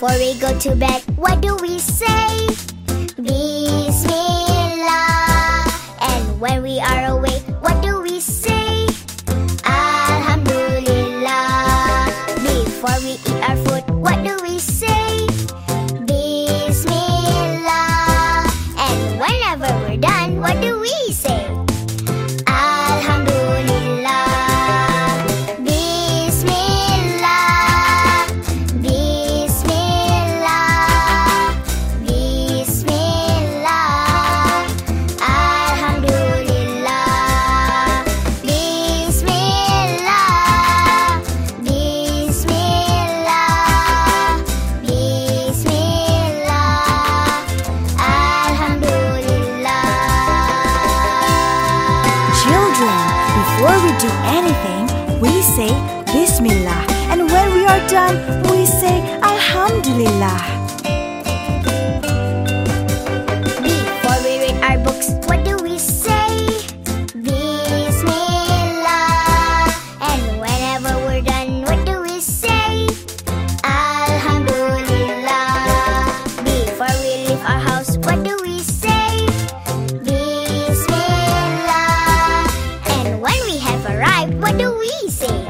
before we go to bed, what do we say? Bismillah. Before we do anything, we say Bismillah. And when we are done, we say Alhamdulillah. What do we say?